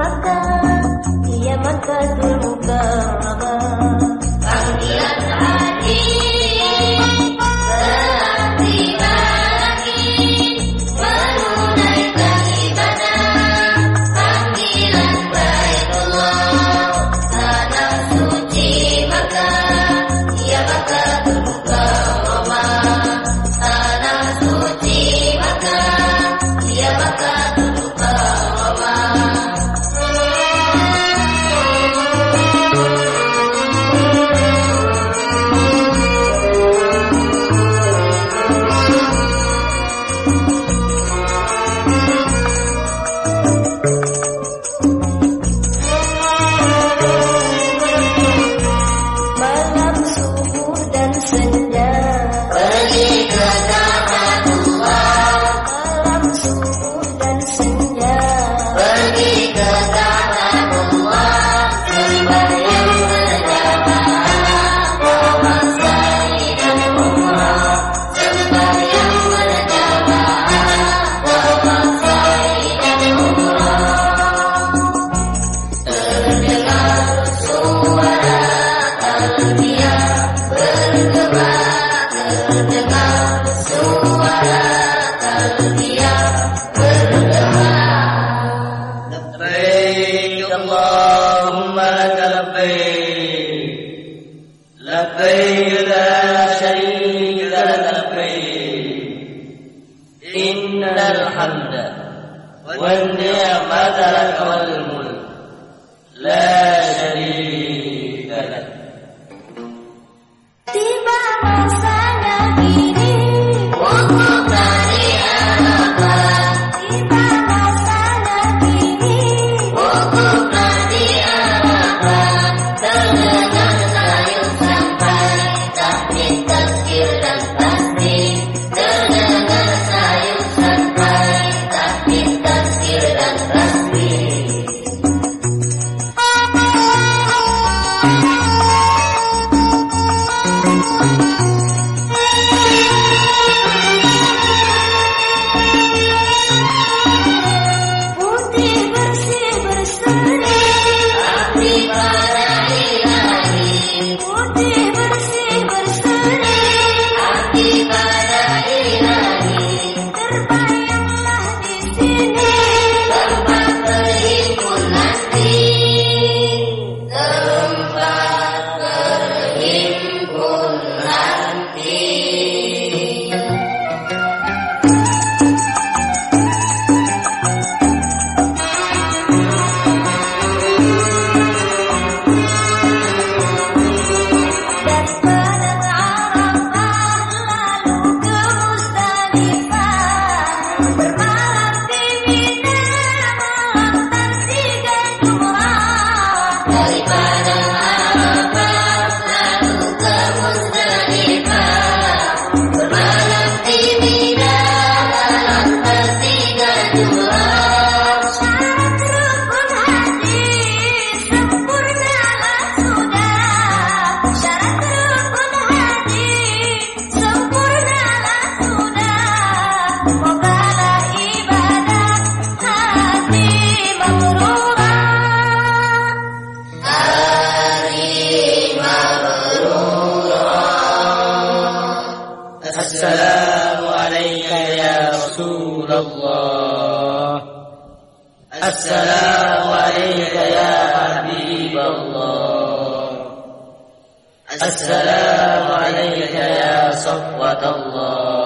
Maka, dia maka dulu اللهم لك لبيك. لبيك لا شريك لك لبيك. إن الحمد والنعمة لك والملك. لا شريك الله. السلام عليك يا حبيب الله. السلام عليك يا صفوة الله.